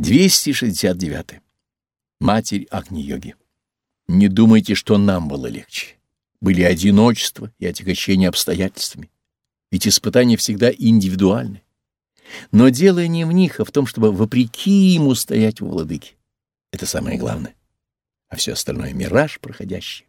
269. Матерь Агни-йоги. Не думайте, что нам было легче. Были одиночество и отягощение обстоятельствами. Ведь испытания всегда индивидуальны. Но дело не в них, а в том, чтобы вопреки ему стоять у владыки. Это самое главное. А все остальное — мираж проходящий.